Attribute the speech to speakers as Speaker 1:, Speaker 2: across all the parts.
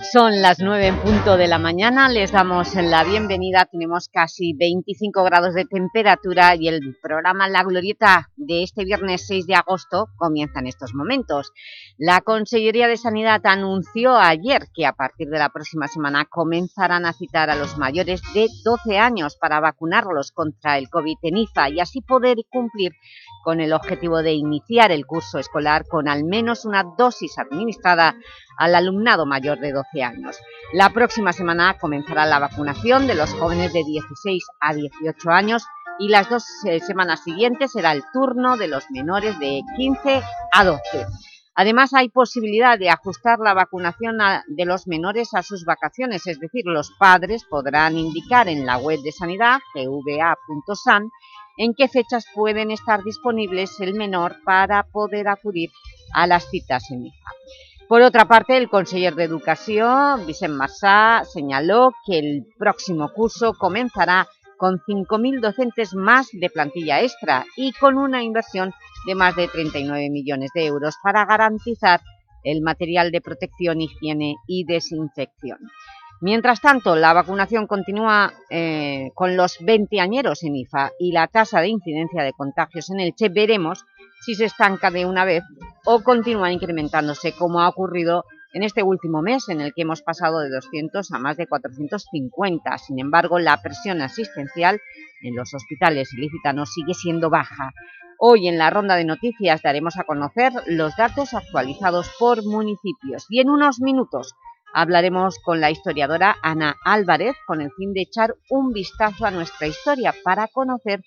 Speaker 1: Son las nueve en punto de la mañana, les damos la bienvenida, tenemos casi 25 grados de temperatura y el programa La Glorieta de este viernes 6 de agosto comienza en estos momentos. La Consellería de Sanidad anunció ayer que a partir de la próxima semana comenzarán a citar a los mayores de 12 años para vacunarlos contra el COVID en IFA y así poder cumplir con el objetivo de iniciar el curso escolar con al menos una dosis administrada al alumnado mayor de 12 años. La próxima semana comenzará la vacunación de los jóvenes de 16 a 18 años y las dos eh, semanas siguientes será el turno de los menores de 15 a 12. Además, hay posibilidad de ajustar la vacunación de los menores a sus vacaciones, es decir, los padres podrán indicar en la web de Sanidad, gva.san, en qué fechas pueden estar disponibles el menor para poder acudir a las citas en IFA. Por otra parte, el conseller de Educación, Vicent Marsá, señaló que el próximo curso comenzará con 5.000 docentes más de plantilla extra y con una inversión de más de 39 millones de euros para garantizar el material de protección, higiene y desinfección. Mientras tanto, la vacunación continúa eh, con los 20 añeros en IFA y la tasa de incidencia de contagios en el Che veremos si se estanca de una vez o continúa incrementándose como ha ocurrido en este último mes en el que hemos pasado de 200 a más de 450. Sin embargo, la presión asistencial en los hospitales ilicitanos sigue siendo baja. Hoy en la ronda de noticias daremos a conocer los datos actualizados por municipios y en unos minutos hablaremos con la historiadora Ana Álvarez con el fin de echar un vistazo a nuestra historia para conocer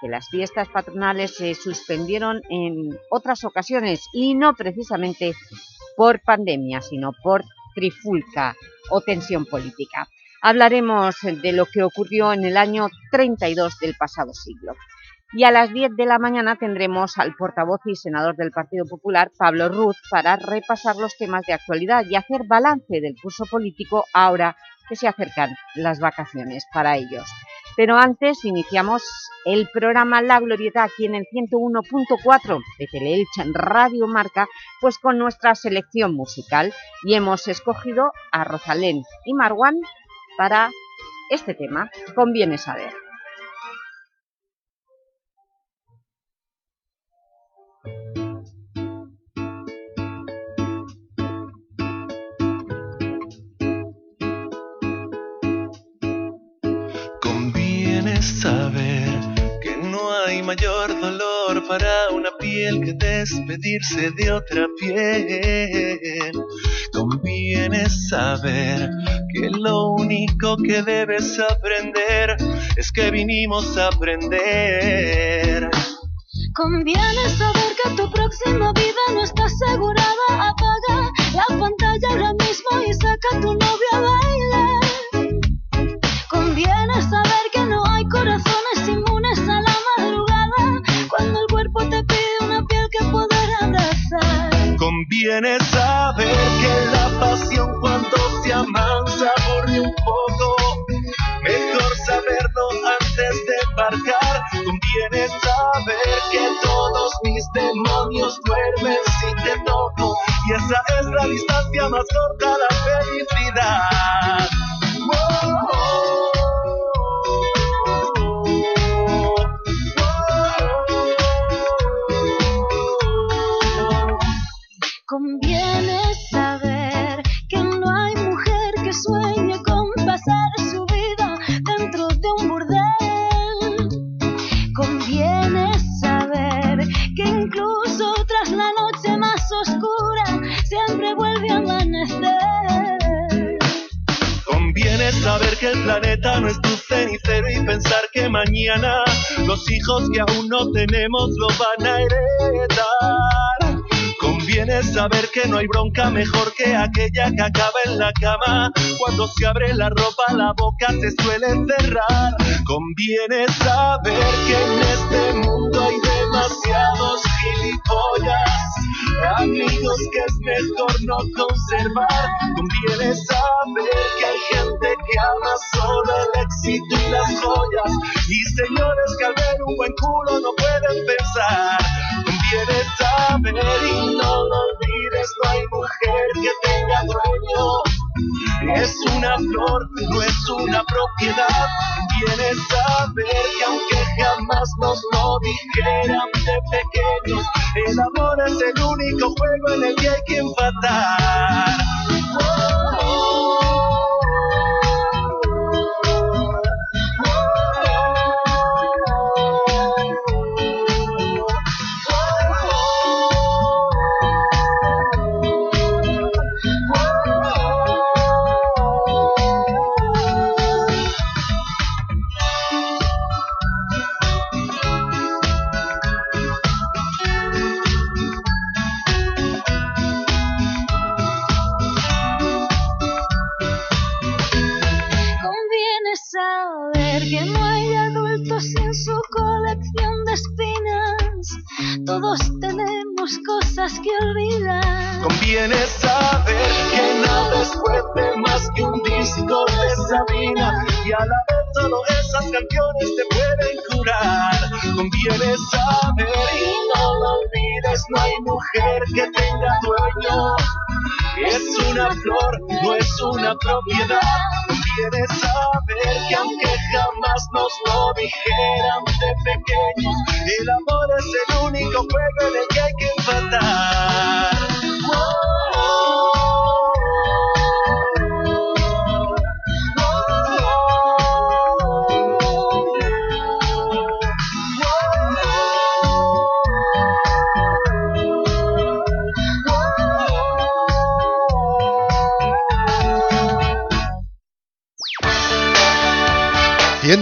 Speaker 1: que las fiestas patronales se suspendieron en otras ocasiones y no precisamente por pandemia, sino por trifulca o tensión política. Hablaremos de lo que ocurrió en el año 32 del pasado siglo. Y a las 10 de la mañana tendremos al portavoz y senador del Partido Popular, Pablo Ruz, para repasar los temas de actualidad y hacer balance del curso político ahora que se acercan las vacaciones para ellos. Pero antes iniciamos el programa La Glorieta aquí en el 101.4 de Teleelch Radio Marca, pues con nuestra selección musical y hemos escogido a Rosalén y Marwan para este tema, conviene saber.
Speaker 2: saber mayor dolor para una piel que despedirse de otra piel. Conviene saber que lo único que debes aprender es que vinimos a aprender.
Speaker 3: Conviene saber que tu próxima vida no está asegurada. Apaga la pantalla ahora mismo y saca tu novia a bailar. Conviene saber
Speaker 2: Conviene saber que la pasión cuando se amansa aburre un poco. Mejor saberlo antes de embarcar. Conviene saber que todos mis demonios duermen si te toco. Y esa es la distancia más corta a la felicidad. Lo van a heredar. Conviene saber que no hay bronca mejor que aquella que acaba en la cama. Cuando se abre la ropa la boca se suele cerrar. Conviene saber que en este mundo hay demasiados gilipollas amigos que es mejor no conservar. Conviene saber que hay gente que ama solo el éxito y las joyas. Y señores que al ver un buen culo no y no lo olvides, no hay mujer que tenga dueño. Es una flor, no es una propiedad. Tienes saber que aunque jamás nos lo dijeran de pequeños, el amor es el único juego en el que hay que empatar.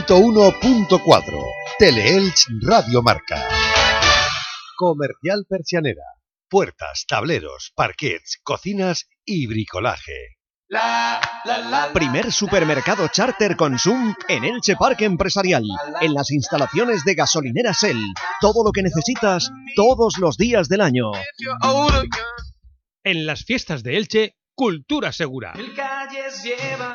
Speaker 4: ...101.4... Teleelch Radio Marca. Comercial Persianera. Puertas, tableros, parquets, cocinas y bricolaje.
Speaker 5: Primer supermercado charter Consum en Elche Parque Empresarial, en las instalaciones de gasolinera Shell. Todo lo que necesitas todos los días del año.
Speaker 6: En las fiestas de Elche, Cultura Segura.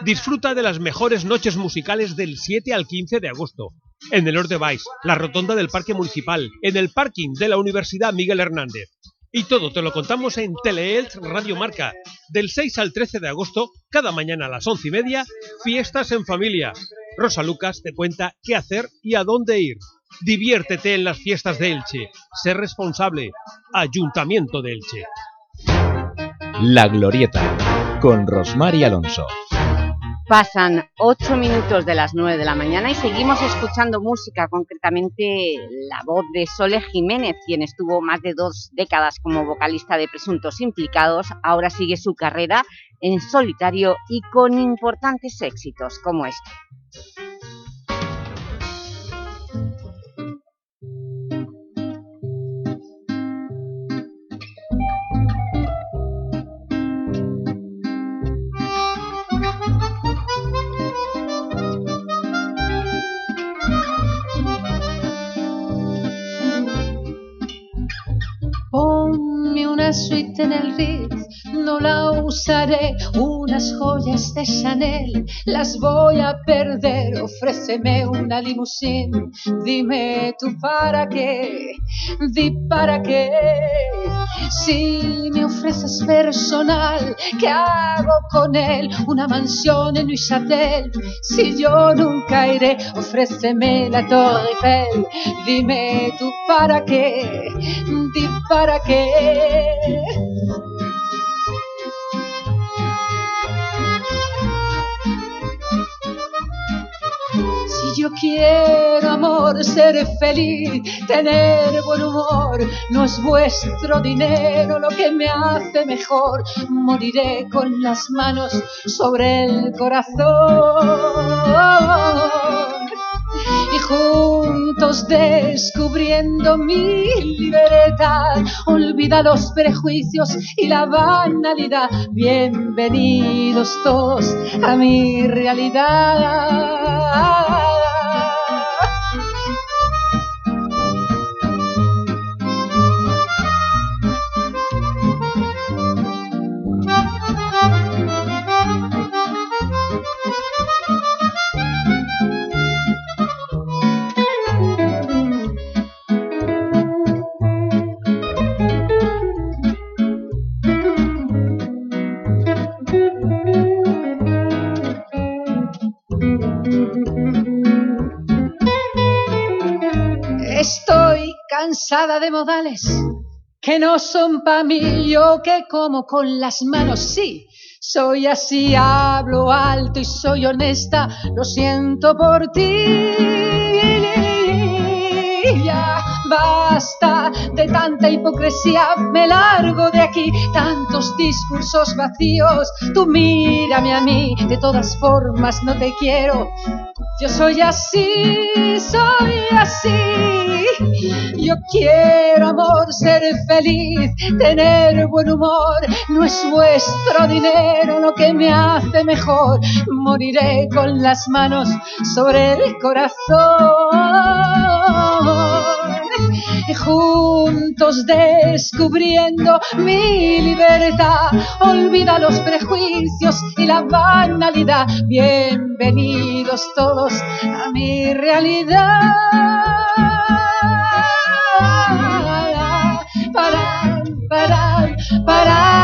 Speaker 6: Disfruta de las mejores noches musicales del 7 al 15 de agosto. En el Orte Vice, la rotonda del Parque Municipal, en el parking de la Universidad Miguel Hernández. Y todo te lo contamos en Teleelch Radio Marca. Del 6 al 13 de agosto, cada mañana a las 11 y media, fiestas en familia. Rosa Lucas te cuenta qué hacer y a dónde ir. Diviértete en las fiestas de Elche. Sé responsable. Ayuntamiento de Elche.
Speaker 5: La Glorieta, con Rosmar y Alonso.
Speaker 1: Pasan ocho minutos de las nueve de la mañana y seguimos escuchando música, concretamente la voz de Sole Jiménez, quien estuvo más de dos décadas como vocalista de Presuntos Implicados, ahora sigue su carrera en solitario y con importantes éxitos como este.
Speaker 7: En el Ritz, no la usaré. Unas joyas de Chanel, las voy a perder. Ofréceme una limusina, dime tú para qué, di para qué. Si me ofreces personal, ¿qué hago con él? Una mansión en Neuchâtel, si yo nunca iré, ofréceme la Torre Eiffel, dime tú para qué, di para qué. Yo quiero amor, ser feliz, tener buen humor, no es vuestro dinero lo que me hace mejor. Moriré con las manos sobre el corazón y juntos descubriendo mi libertad, olvida los prejuicios y la banalidad. Bienvenidos todos a mi realidad. De modales que no son pa' mí, yo que como con las manos, sí, soy así, hablo alto y soy honesta, lo siento por ti. Ya basta de tanta hipocresía, me largo de aquí, tantos discursos vacíos, tú mírame a mí, de todas formas no te quiero, yo soy así, soy así. Yo quiero amor, ser feliz, tener buen humor. No es vuestro dinero lo que me hace mejor. Moriré con las manos sobre el corazón juntos descubriendo mi libertad. Olvida los prejuicios y la banalidad. Bienvenidos todos a mi realidad. Para, para, para,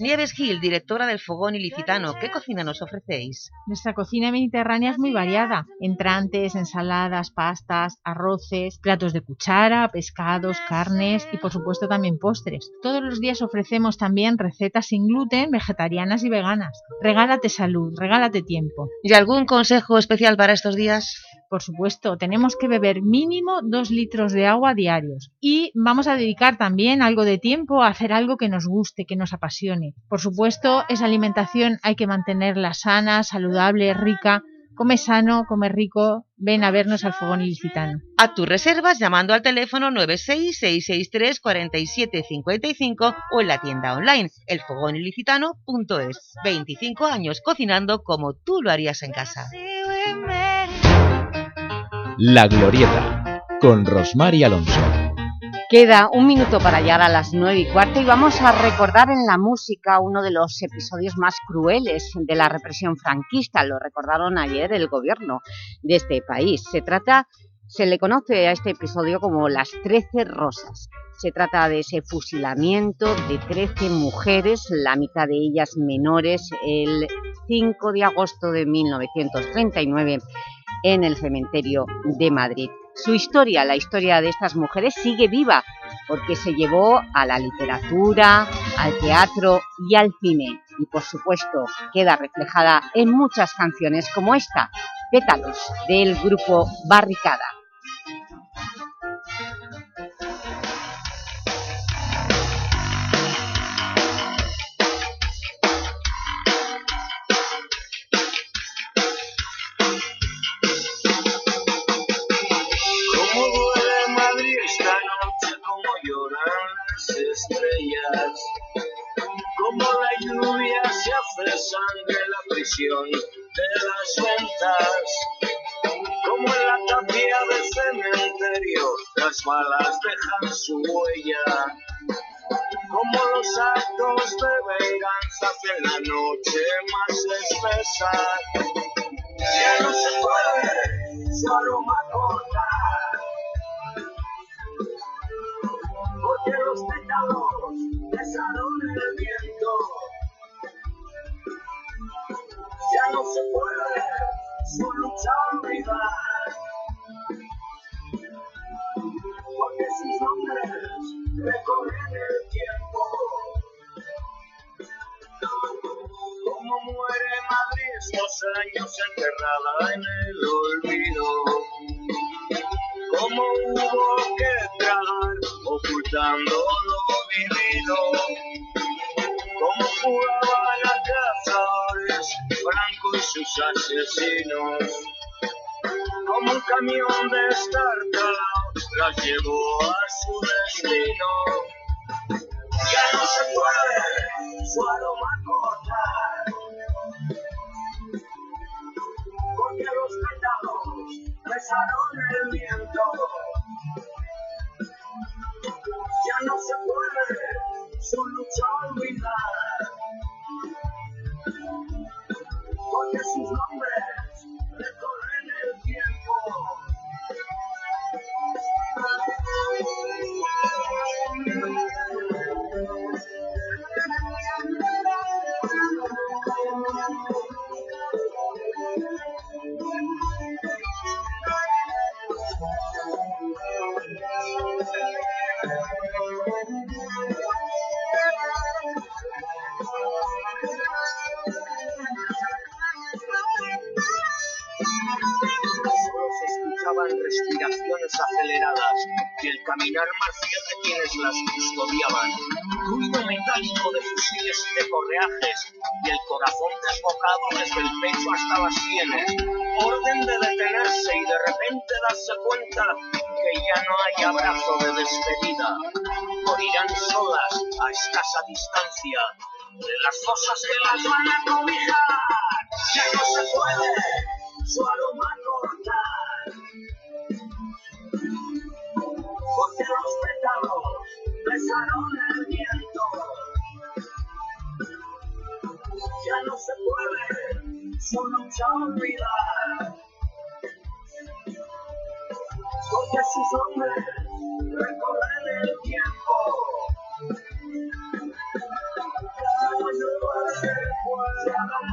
Speaker 8: Nieves Gil, directora del Fogón Ilicitano, ¿qué cocina nos ofrecéis?
Speaker 9: Nuestra cocina mediterránea es muy variada. Entrantes, ensaladas, pastas, arroces, platos de cuchara, pescados, carnes y por supuesto también postres. Todos los días ofrecemos también recetas sin gluten, vegetarianas y veganas. Regálate salud, regálate tiempo.
Speaker 8: ¿Y algún consejo especial para estos días?
Speaker 9: Por supuesto, tenemos que beber mínimo dos litros de agua diarios y vamos a dedicar también algo de tiempo a hacer algo que nos guste, que nos apasione. Por supuesto, esa alimentación hay que mantenerla sana, saludable, rica. Come sano, come rico, ven a vernos al Fogón Ilicitano.
Speaker 8: A tus reservas llamando al teléfono 966634755 o en la tienda online elfogonilicitano.es. 25 años cocinando como tú lo harías en casa.
Speaker 10: La Glorieta, con Rosmar y Alonso.
Speaker 1: Queda un minuto para llegar a las nueve y cuarto y vamos a recordar en la música uno de los episodios más crueles de la represión franquista. Lo recordaron ayer el gobierno de este país. Se trata, se le conoce a este episodio como las Trece Rosas. Se trata de ese fusilamiento de 13 mujeres, la mitad de ellas menores, el 5 de agosto de 1939 en el cementerio de Madrid. Su historia, la historia de estas mujeres, sigue viva porque se llevó a la literatura, al teatro y al cine. Y por supuesto queda reflejada en muchas canciones como esta, Pétalos, del grupo Barricada.
Speaker 11: De las ventas. Como en la tapia del cementerio las balas dejan su huella. Como los actos de venganza hacen la noche más espesa. Ya no se puede su aroma cortar. Porque los pétalos besaron el viento. No se puede su lucha olvidar, porque sus nombres recorren el tiempo. Como muere Madrid estos años enterrada en el olvido. Como hubo que tragar ocultando lo vivido. Como jugaban a cazadores Franco y sus asesinos. Como un camión destartalado las llevó a su destino. Ya no se solas a distancia de las fosas que las van a cobijar. Ya no se puede su aroma cortar. Porque los pétalos besaron el viento. Ya no se puede su lucha olvidar. Porque sus hombres recorren el tiempo. Su aroma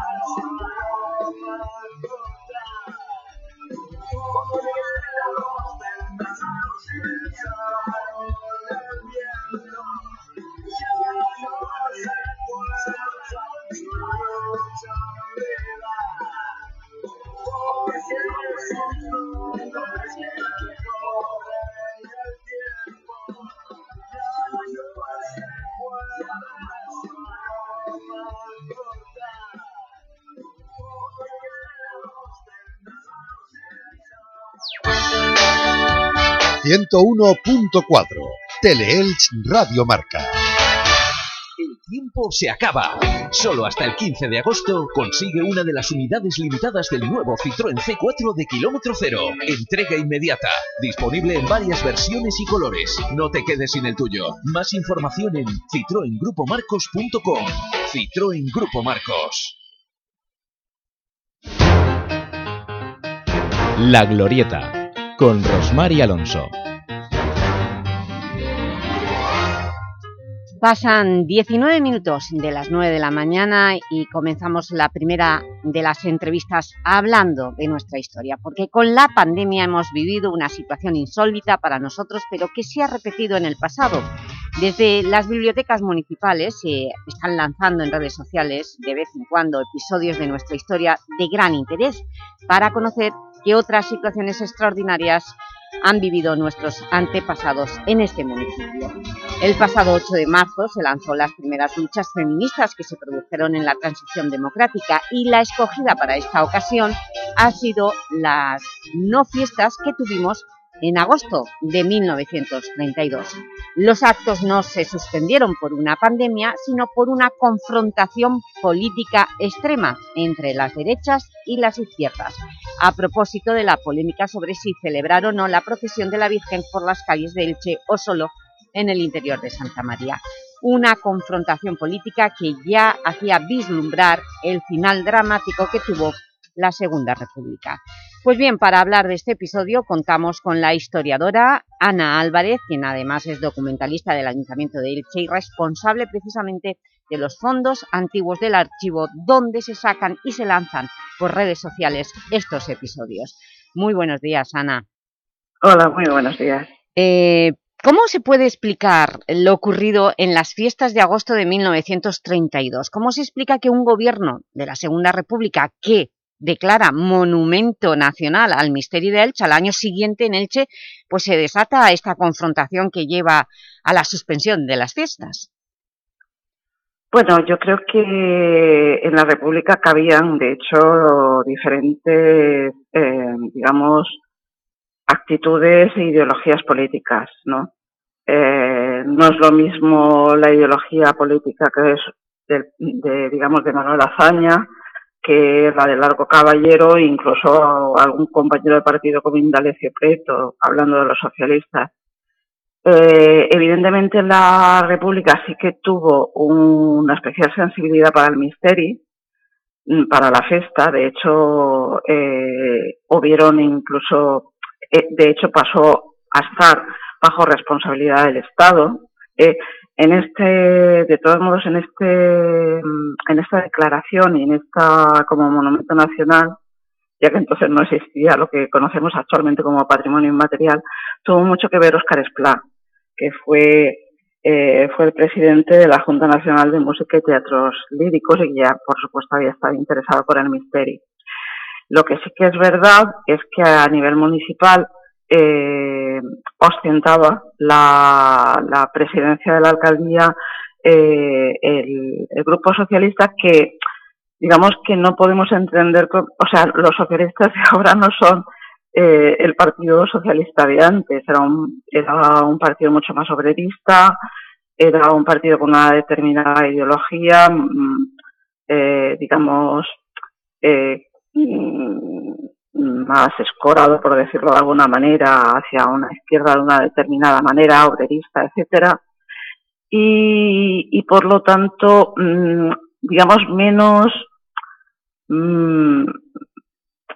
Speaker 4: 101.4, Teleelch Radio Marca.
Speaker 10: El tiempo se acaba. Solo hasta el 15 de agosto consigue una de las unidades limitadas del nuevo Citroën C4 de kilómetro cero. Entrega inmediata. Disponible en varias versiones y colores. No te quedes sin el tuyo. Más información en citroengrupomarcos.com. Citroën Grupo Marcos.
Speaker 12: La Glorieta con Rosmar y Alonso.
Speaker 1: Pasan 19 minutos de las 9 de la mañana y comenzamos la primera de las entrevistas hablando de nuestra historia, porque con la pandemia hemos vivido una situación insólita para nosotros, pero que se ha repetido en el pasado. Desde las bibliotecas municipales se están lanzando en redes sociales de vez en cuando episodios de nuestra historia de gran interés para conocer qué otras situaciones extraordinarias han vivido nuestros antepasados en este municipio. El pasado 8 de marzo se lanzó las primeras luchas feministas que se produjeron en la transición democrática y la escogida para esta ocasión ha sido las no fiestas que tuvimos en agosto de 1932. Los actos no se suspendieron por una pandemia, sino por una confrontación política extrema entre las derechas y las izquierdas, a propósito de la polémica sobre si celebrar o no la procesión de la Virgen por las calles de Elche o solo en el interior de Santa María. Una confrontación política que ya hacía vislumbrar el final dramático que tuvo la Segunda República. Pues bien, para hablar de este episodio contamos con la historiadora Ana Álvarez, quien además es documentalista del Ayuntamiento de Elche y responsable precisamente de los fondos antiguos del archivo donde se sacan y se lanzan por redes sociales estos episodios. Muy buenos días, Ana.
Speaker 13: Hola, muy buenos días.
Speaker 1: Eh, ¿Cómo se puede explicar lo ocurrido en las fiestas de agosto de 1932? ¿Cómo se explica que un gobierno de la Segunda República que declara monumento nacional al misterio de Elche, al año siguiente en Elche, pues se desata esta confrontación que lleva a la suspensión de las fiestas?
Speaker 13: Bueno, yo creo que en la República cabían, de hecho, diferentes, eh, digamos, actitudes e ideologías políticas, ¿no? Eh, no es lo mismo la ideología política que es de, digamos, de Manuel Azaña, que la de Largo Caballero, incluso algún compañero del partido como Indalecio Preto, hablando de los socialistas. Eh, evidentemente la República sí que tuvo una especial sensibilidad para el misterio, mm, para la festa. De hecho, eh, hubieron incluso, eh, de hecho pasó a estar bajo responsabilidad del Estado. En este, de todos modos, en este, en esta declaración y en esta como monumento nacional, ya que entonces no existía lo que conocemos actualmente como patrimonio inmaterial, tuvo mucho que ver Óscar Esplá, que fue, eh, fue el presidente de la Junta Nacional de Música y Teatros Líricos y ya, por supuesto, había estado interesado por el misterio. Lo que sí que es verdad es que a nivel municipal eh, ostentaba la, presidencia de la alcaldía eh, el, el, grupo socialista que digamos que no podemos entender, o sea, los socialistas de ahora no son eh, el Partido Socialista de antes, era un, era un partido mucho más obrerista, era un partido con una determinada ideología, mm, eh, digamos, eh, mm, más escorado, por decirlo de alguna manera, hacia una izquierda de una determinada manera, obrerista, etcétera, y, y por lo tanto, mmm, digamos, menos mmm,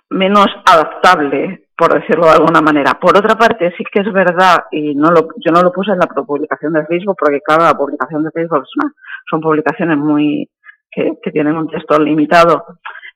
Speaker 13: menos adaptable, por decirlo de alguna manera. Por otra parte, sí que es verdad, y no lo, yo no lo puse en la publicación de Facebook, porque cada publicación de Facebook son publicaciones muy que, que tienen un texto limitado,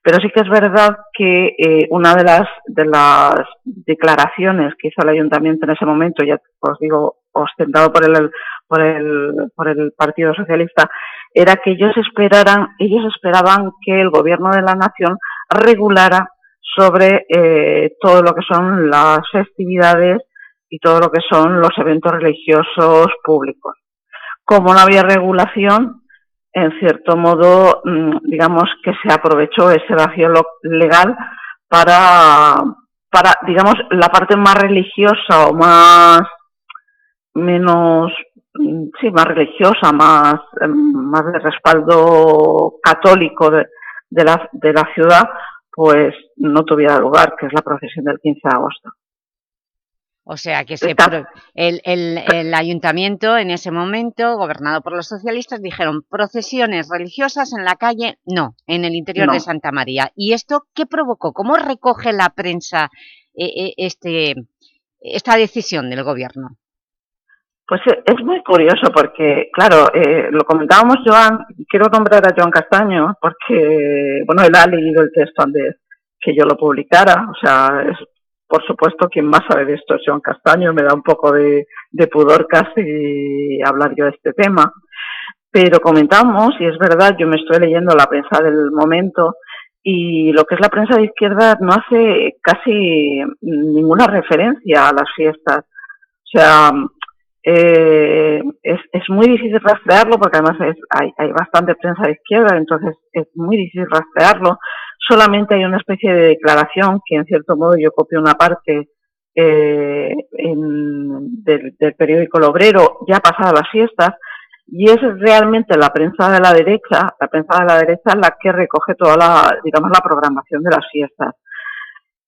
Speaker 13: pero sí que es verdad que eh, una de las, de las declaraciones que hizo el ayuntamiento en ese momento, ya os digo, ostentado por el, por el, por el Partido Socialista, era que ellos esperaran, ellos esperaban que el gobierno de la nación regulara sobre eh, todo lo que son las festividades y todo lo que son los eventos religiosos públicos. Como no había regulación, en cierto modo, mm, digamos que se aprovechó ese vacío legal para, para, digamos, la parte más religiosa o más, menos, mm, sí, más religiosa, más, em, más de respaldo católico de, la, de la ciudad, pues no tuviera lugar, que es la procesión del 15 de agosto.
Speaker 1: O sea, que se el, el, el, ayuntamiento en ese momento, gobernado por los socialistas, dijeron procesiones religiosas en la calle, no, en el interior
Speaker 13: no.
Speaker 1: de Santa María. ¿Y esto qué provocó? ¿Cómo recoge la prensa eh, este, esta decisión del gobierno?
Speaker 13: Pues eh, es muy curioso porque, claro, eh, lo comentábamos Joan, quiero nombrar a Joan Castaño porque, bueno, él ha leído el texto antes que yo lo publicara, o sea, es por supuesto, quien más sabe de esto es Joan Castaño, me da un poco de, de pudor casi hablar yo de este tema. Pero comentamos, y es verdad, yo me estoy leyendo la prensa del momento, y lo que es la prensa de izquierda no hace casi ninguna referencia a las fiestas. O sea, eh, es, es muy difícil rastrearlo porque además hay, hay bastante prensa de izquierda, entonces es muy difícil rastrearlo solamente hay una especie de declaración que en cierto modo yo copio una parte eh, del, periódico El Obrero ya pasada las fiestas y es realmente la prensa de la derecha, la prensa de la derecha la que recoge toda la, digamos, la programación de las fiestas.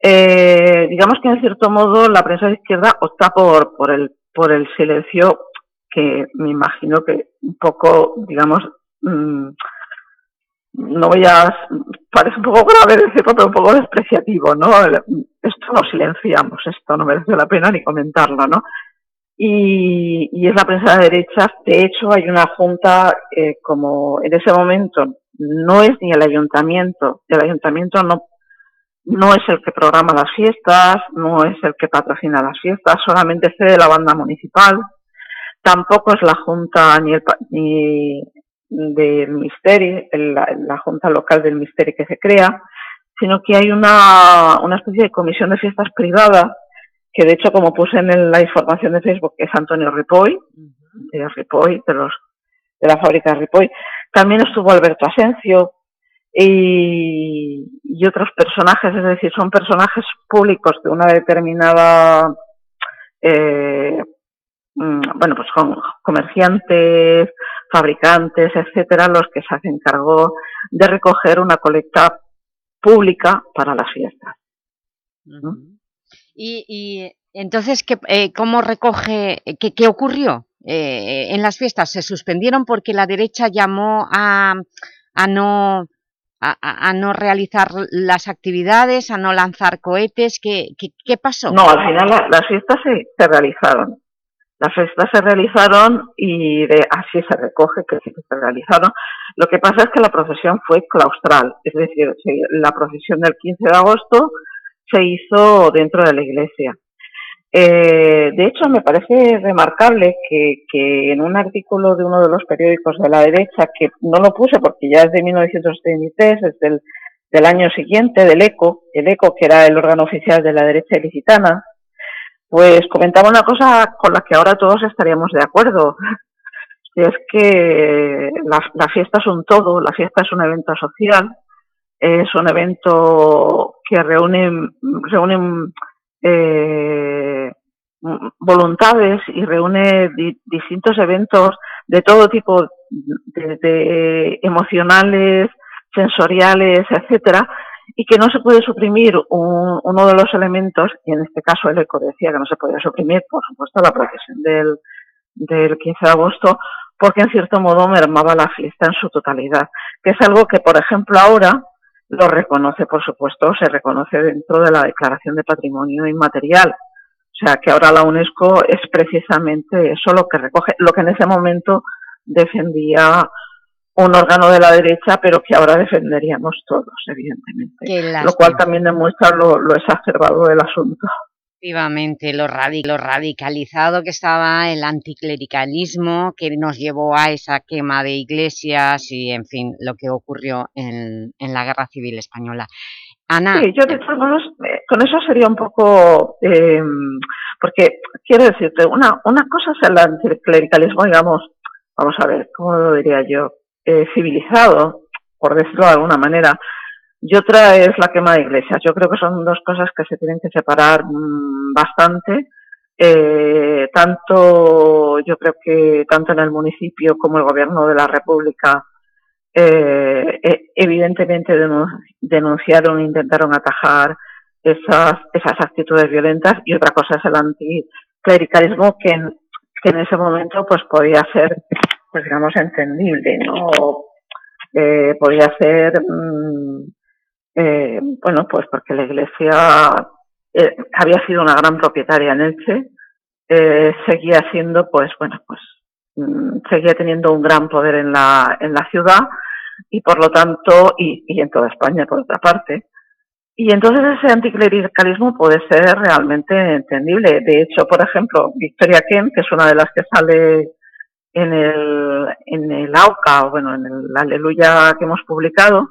Speaker 13: Eh, digamos que en cierto modo la prensa de izquierda opta por, por el, por el silencio que me imagino que un poco, digamos, mmm, no voy a parece un poco grave decirlo, pero un poco despreciativo, ¿no? Esto lo silenciamos, esto no merece la pena ni comentarlo, ¿no? Y, y es la prensa de derecha. De hecho, hay una junta, eh, como en ese momento no es ni el ayuntamiento, el ayuntamiento no, no es el que programa las fiestas, no es el que patrocina las fiestas, solamente cede la banda municipal, tampoco es la junta ni, el, ni del Misteri, la, la junta local del Misteri que se crea, sino que hay una, una especie de comisión de fiestas privada que de hecho, como puse en la información de Facebook, es Antonio Ripoll, de Ripoll, de, los, de la fábrica de Ripoll. También estuvo Alberto Asencio y, y otros personajes, es decir, son personajes públicos de una determinada, eh, mm, bueno, pues con comerciantes, fabricantes, etcétera, los que se hacen cargo de recoger una colecta pública para las fiestas.
Speaker 1: Y, y entonces, ¿qué, eh, ¿cómo recoge, qué, qué ocurrió eh, en las fiestas? ¿Se suspendieron porque la derecha llamó a, a no... A, a, no realizar las actividades, a no lanzar cohetes, ¿qué, qué, qué pasó?
Speaker 13: No, al final la, las fiestas se, se, realizaron. Las fiestas se realizaron y de, así se recoge que sí se realizaron. Lo que pasa es que la procesión fue claustral, es decir, la procesión del 15 de agosto se hizo dentro de la iglesia. Eh, de hecho, me parece remarcable que, que, en un artículo de uno de los periódicos de la derecha, que no lo puse porque ya es de 1933, es del, del año siguiente, del ECO, el ECO que era el órgano oficial de la derecha ilicitana, pues comentaba una cosa con la que ahora todos estaríamos de acuerdo. Y es que la, la fiesta es un todo, la fiesta es un evento social, es un evento que reúne, reúne eh, voluntades y reúne di, distintos eventos de todo tipo, de, de emocionales, sensoriales, etcétera, y que no se puede suprimir un, uno de los elementos, y en este caso el ECO decía que no se podía suprimir, por supuesto, la procesión del, del 15 de agosto, porque en cierto modo mermaba la fiesta en su totalidad, que es algo que, por ejemplo, ahora lo reconoce, por supuesto, se reconoce dentro de la Declaración de Patrimonio Inmaterial. O sea, que ahora la UNESCO es precisamente eso lo que recoge, lo que en ese momento defendía un órgano de la derecha, pero que ahora defenderíamos todos, evidentemente. Lo cual también demuestra lo, lo exacerbado del asunto.
Speaker 1: Efectivamente, lo, radic lo radicalizado que estaba el anticlericalismo que nos llevó a esa quema de iglesias y, en fin, lo que ocurrió en, en la Guerra Civil Española. Ana...
Speaker 13: Sí, yo de todos modos, eh, con eso sería un poco... Eh, porque, quiero decirte, una, una cosa es el anticlericalismo, digamos, vamos a ver, ¿cómo lo diría yo? Eh, civilizado, por decirlo de alguna manera, y otra es la quema de iglesias. Yo creo que son dos cosas que se tienen que separar mmm, bastante. Eh, tanto, yo creo que tanto en el municipio como el gobierno de la República eh, evidentemente denunciaron e intentaron atajar esas, actitudes violentas y otra cosa es el anticlericalismo que en, que en ese momento pues podía ser pues digamos entendible no eh, podía ser mmm, eh, bueno, pues porque la Iglesia eh, había sido una gran propietaria en Elche, eh, seguía siendo, pues bueno, pues mmm, seguía teniendo un gran poder en la, en la ciudad y por lo tanto, y, en toda España por otra parte. Y entonces ese anticlericalismo puede ser realmente entendible. De hecho, por ejemplo, Victoria Kent, que es una de las que sale en el, en el AUCA, o bueno, en el Aleluya que hemos publicado,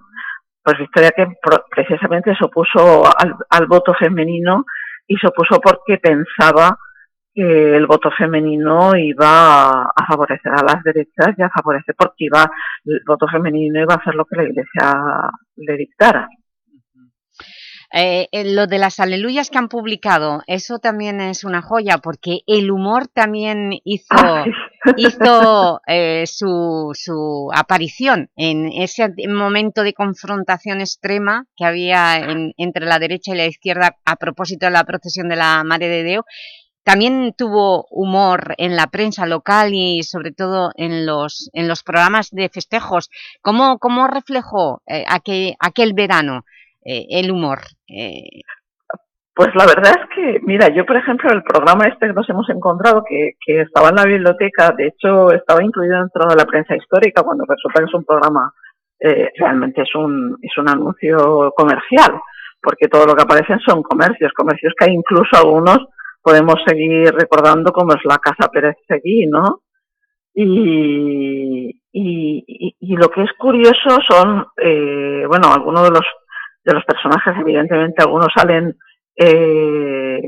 Speaker 13: pues Victoria que precisamente se opuso al, al, voto femenino y se opuso porque pensaba que el voto femenino iba a favorecer a las derechas y a favorecer porque iba el voto femenino iba a hacer lo que la Iglesia le dictara.
Speaker 1: Eh, eh, lo de las aleluyas que han publicado, eso también es una joya, porque el humor también hizo, hizo eh, su, su, aparición en ese momento de confrontación extrema que había en, entre la derecha y la izquierda a propósito de la procesión de la Madre de Dios. también tuvo humor en la prensa local y sobre todo en los, en los programas de festejos. ¿Cómo, cómo reflejó eh, aquel, aquel, verano eh, el humor? Eh...
Speaker 13: Pues la verdad es que, mira, yo por ejemplo el programa este que nos hemos encontrado, que, estaba en la biblioteca, de hecho estaba incluido dentro de la prensa histórica cuando resulta que es un programa, eh, realmente es un, es un anuncio comercial, porque todo lo que aparecen son comercios, comercios que incluso algunos podemos seguir recordando como es la Casa Pérez Seguí, ¿no? Y, y, y, lo que es curioso son, eh, bueno, algunos de los, de los personajes, evidentemente, algunos salen eh,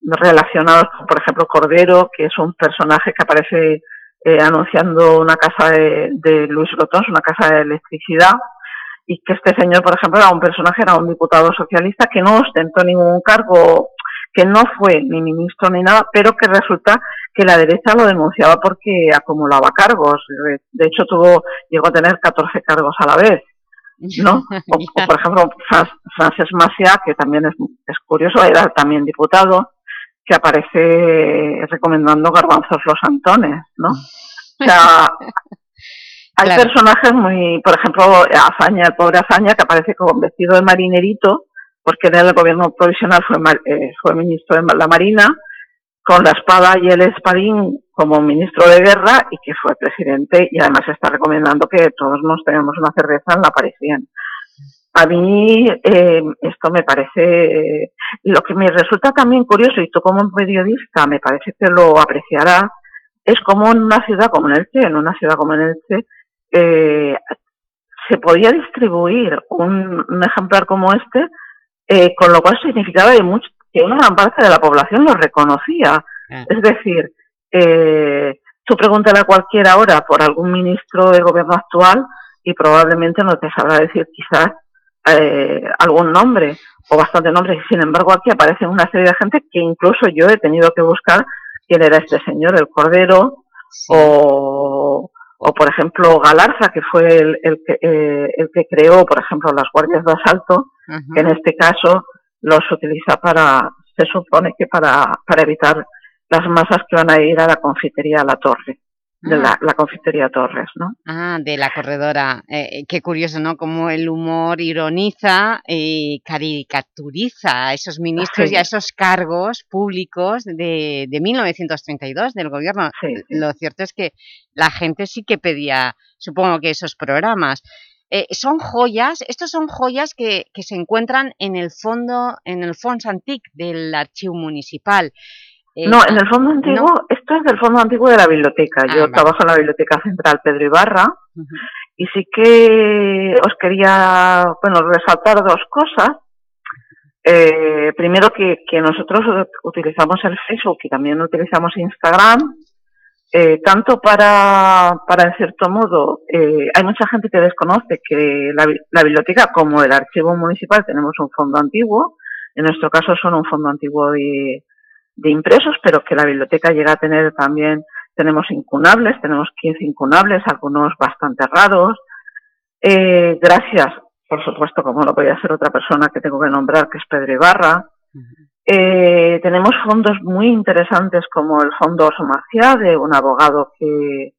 Speaker 13: relacionados con, por ejemplo, Cordero, que es un personaje que aparece eh, anunciando una casa de, de Luis Rotón, una casa de electricidad, y que este señor, por ejemplo, era un personaje, era un diputado socialista que no ostentó ningún cargo que no fue ni ministro ni nada, pero que resulta que la derecha lo denunciaba porque acumulaba cargos. De hecho, tuvo, llegó a tener 14 cargos a la vez. ¿No? O, por ejemplo, Francés Macia, que también es, es, curioso, era también diputado, que aparece recomendando garbanzos los Antones, ¿no? O sea, hay personajes muy, por ejemplo, Azaña, el pobre Azaña, que aparece con vestido de marinerito, porque en el gobierno provisional fue, eh, fue ministro de la Marina, con la espada y el espadín como ministro de guerra y que fue presidente y además está recomendando que todos nos tengamos una cerveza en la Parisien. A mí eh, esto me parece, lo que me resulta también curioso y tú como periodista me parece que lo apreciarás, es como en una ciudad como en Elche, en una ciudad como en Elche, eh, se podía distribuir un, ejemplar como este eh, con lo cual significaba que, mucho, que una gran parte de la población lo reconocía. Ah. Es decir, eh, tú pregúntale a cualquiera ahora por algún ministro de gobierno actual y probablemente no te sabrá decir quizás eh, algún nombre o bastante nombres. Sin embargo, aquí aparecen una serie de gente que incluso yo he tenido que buscar quién era este señor, el Cordero, o, o por ejemplo Galarza, que fue el, el, que, eh, el que creó, por ejemplo, las guardias de asalto, que en este caso los utiliza para, se supone que para, para evitar las masas que van a ir a la confitería La Torre de la, ah. confitería Torres, ¿no?
Speaker 1: Ah, de la corredora. Eh, eh, qué curioso, ¿no? Cómo el humor ironiza y caricaturiza a esos ministros y a esos cargos públicos de, de 1932 del gobierno. Lo cierto es que la gente sí que pedía, supongo que esos programas. Eh, son joyas, estos son joyas que, que, se encuentran en el fondo, en el Fons Antic del Archivo Municipal.
Speaker 13: Eh, no, en el fondo antiguo, esto es del fondo antiguo de la biblioteca. Ah, Yo trabajo en la Biblioteca Central Pedro Ibarra y sí que os quería, bueno, resaltar dos cosas. Eh, primero que, que nosotros utilizamos el Facebook y también utilizamos Instagram, eh, tanto para, para, en cierto modo, eh, hay mucha gente que desconoce que la, biblioteca como el archivo municipal tenemos un fondo antiguo, en nuestro caso son un fondo antiguo de, de impresos, pero que la biblioteca llega a tener también, tenemos incunables, tenemos 15 incunables, algunos bastante raros. Eh, gracias, por supuesto, como lo podía hacer otra persona que tengo que nombrar, que es Pedro Ibarra. Eh, tenemos fondos muy interesantes como el Fondo Somacia, de un abogado que,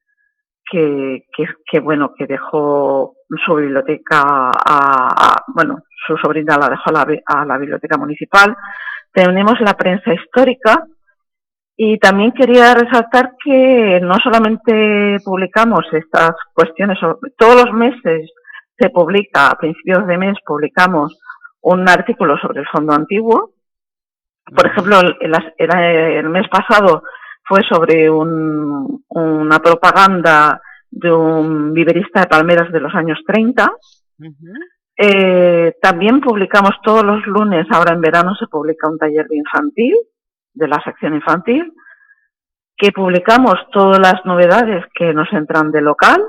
Speaker 13: que, que, que, bueno, que dejó su biblioteca a, a, bueno, su sobrina la dejó a la, a la biblioteca municipal tenemos la prensa histórica y también quería resaltar que no solamente publicamos estas cuestiones, todos los meses se publica, a principios de mes publicamos un artículo sobre el fondo antiguo. Por ejemplo, el, el mes pasado fue sobre un, una propaganda de un viverista de palmeras de los años 30. Eh, también publicamos todos los lunes, ahora en verano se publica un taller de infantil, de la sección infantil, que publicamos todas las novedades que nos entran de local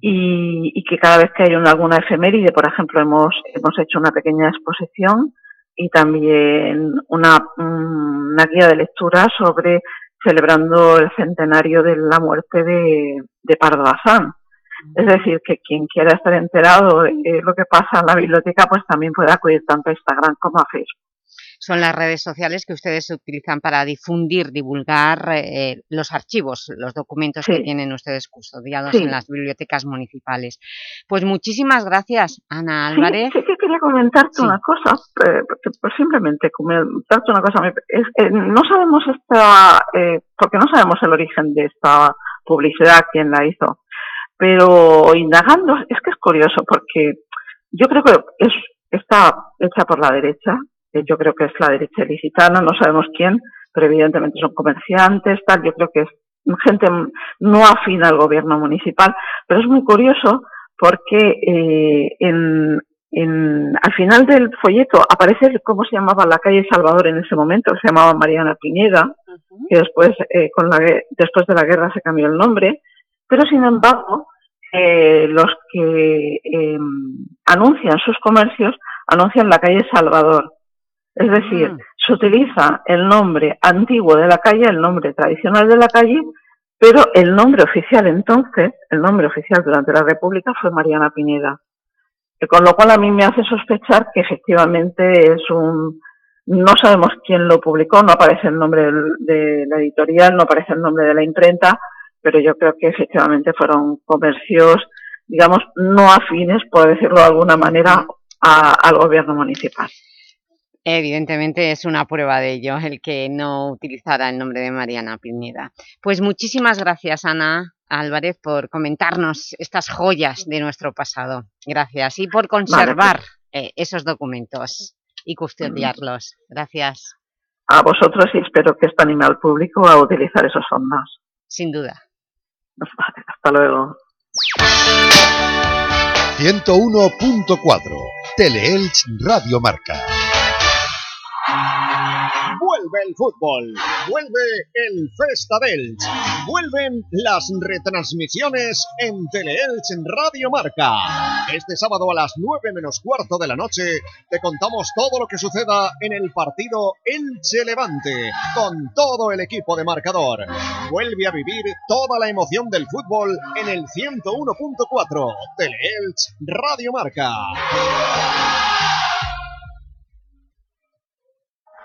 Speaker 13: y, y que cada vez que hay una, alguna efeméride, por ejemplo, hemos, hemos hecho una pequeña exposición y también una, una guía de lectura sobre celebrando el centenario de la muerte de, de Pardo Bazán. Es decir, que quien quiera estar enterado de lo que pasa en la biblioteca, pues también puede acudir tanto a Instagram como a Facebook.
Speaker 1: Son las redes sociales que ustedes utilizan para difundir, divulgar eh, los archivos, los documentos que tienen ustedes custodiados en las bibliotecas municipales. Pues muchísimas gracias, Ana Álvarez.
Speaker 13: Sí, que quería comentarte una cosa, eh, pues simplemente comentarte una cosa. no sabemos esta, eh, porque no sabemos el origen de esta publicidad, quién la hizo, pero indagando, es que es curioso porque yo creo que es, está hecha por la derecha, yo creo que es la derecha licitana, no sabemos quién, pero evidentemente son comerciantes, tal, yo creo que es gente no afina al gobierno municipal, pero es muy curioso porque eh, en, en, al final del folleto aparece cómo se llamaba la calle Salvador en ese momento, se llamaba Mariana Piñeda, que después, eh, con la, después de la guerra se cambió el nombre, pero sin embargo, eh, los que eh, anuncian sus comercios anuncian la calle Salvador. Es decir, mm. se utiliza el nombre antiguo de la calle, el nombre tradicional de la calle, pero el nombre oficial entonces, el nombre oficial durante la República fue Mariana Pineda. Con lo cual a mí me hace sospechar que efectivamente es un... No sabemos quién lo publicó, no aparece el nombre de la editorial, no aparece el nombre de la imprenta, pero yo creo que efectivamente fueron comercios, digamos, no afines, por decirlo de alguna manera, al gobierno municipal.
Speaker 1: Evidentemente es una prueba de ello, el que no utilizara el nombre de Mariana Pineda. Pues muchísimas gracias, Ana Álvarez, por comentarnos estas joyas de nuestro pasado. Gracias. Y por conservar eh, esos documentos y custodiarlos. Gracias.
Speaker 13: A vosotros y espero que esto anime al público a utilizar esos fondos.
Speaker 1: Sin duda.
Speaker 13: hasta luego.
Speaker 4: 101.4 Teleelch Radio Marca.
Speaker 5: Vuelve el fútbol, vuelve el Festa del vuelven las retransmisiones en Teleelch en Radio Marca. Este sábado a las 9 menos cuarto de la noche te contamos todo lo que suceda en el partido Elche Levante con todo el equipo de marcador. Vuelve a vivir toda la emoción del fútbol en el 101.4 Teleelch Radio Marca.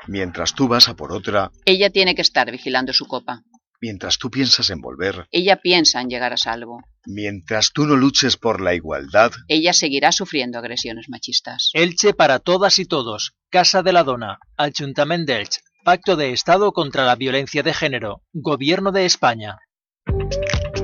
Speaker 14: Mientras tú vas a por otra...
Speaker 15: Ella tiene que estar vigilando su copa.
Speaker 14: Mientras tú piensas en volver...
Speaker 15: Ella piensa en llegar a salvo.
Speaker 14: Mientras tú no luches por la igualdad...
Speaker 15: Ella seguirá sufriendo agresiones machistas.
Speaker 16: Elche para todas y todos. Casa de la Dona. Ayuntamiento de Elche. Pacto de Estado contra la Violencia de Género. Gobierno de España.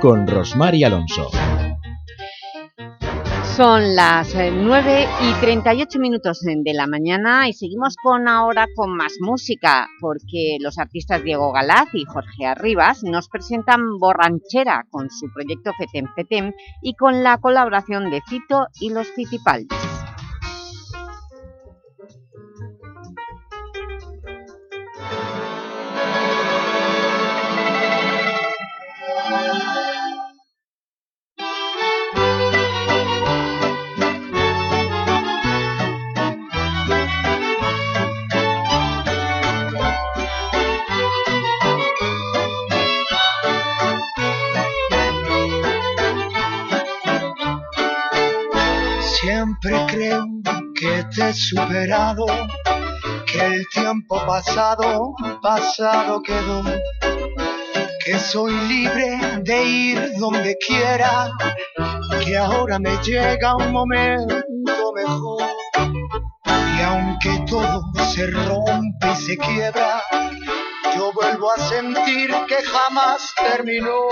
Speaker 12: con Rosmar y Alonso.
Speaker 1: Son las 9 eh, y 38 minutos de la mañana y seguimos con ahora con más música porque los artistas Diego Galaz y Jorge Arribas nos presentan Borranchera con su proyecto Fetem Fetem y con la colaboración de Fito y los Fitipaldis.
Speaker 17: Superado, que el tiempo pasado, pasado quedó, que soy libre de ir donde quiera, que ahora me llega un momento mejor. Y aunque todo se rompe y se quiebra, yo vuelvo a sentir que jamás terminó.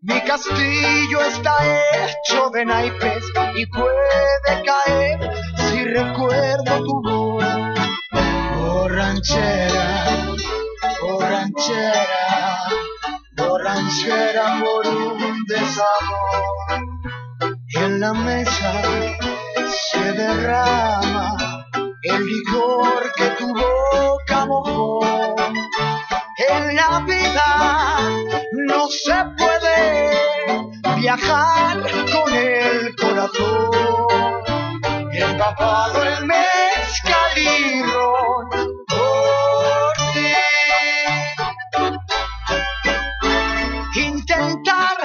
Speaker 17: Mi castillo está hecho de naipes y puede caer recuerdo tu voz. Borranchera, borranchera, borranchera por un desamor. En la mesa se derrama el licor que tu boca mojó. En la vida no se puede viajar con el corazón empapado el mezcal y ron por ti. Intentar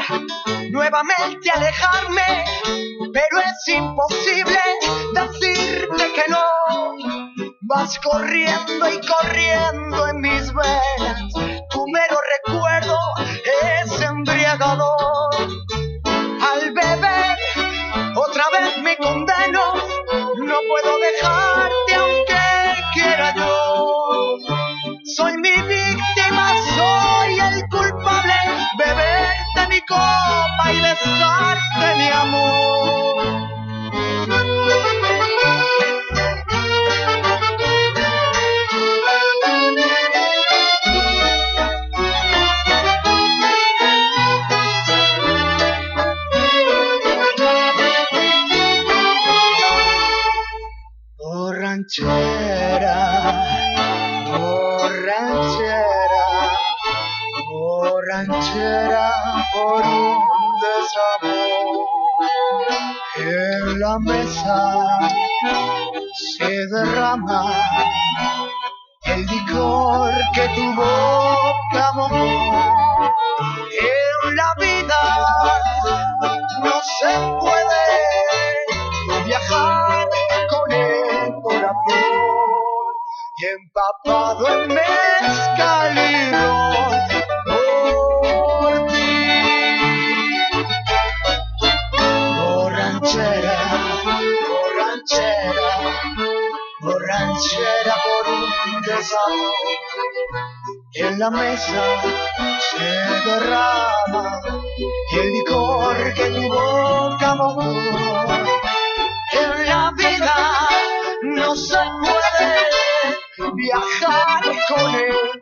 Speaker 17: nuevamente alejarme, pero es imposible decirte que no. Vas corriendo y corriendo en mis venas, tu mero tu boca la mesa se derrama el licor que tu boca mojó. En la vida no se puede viajar con el